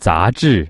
杂志。